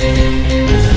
Música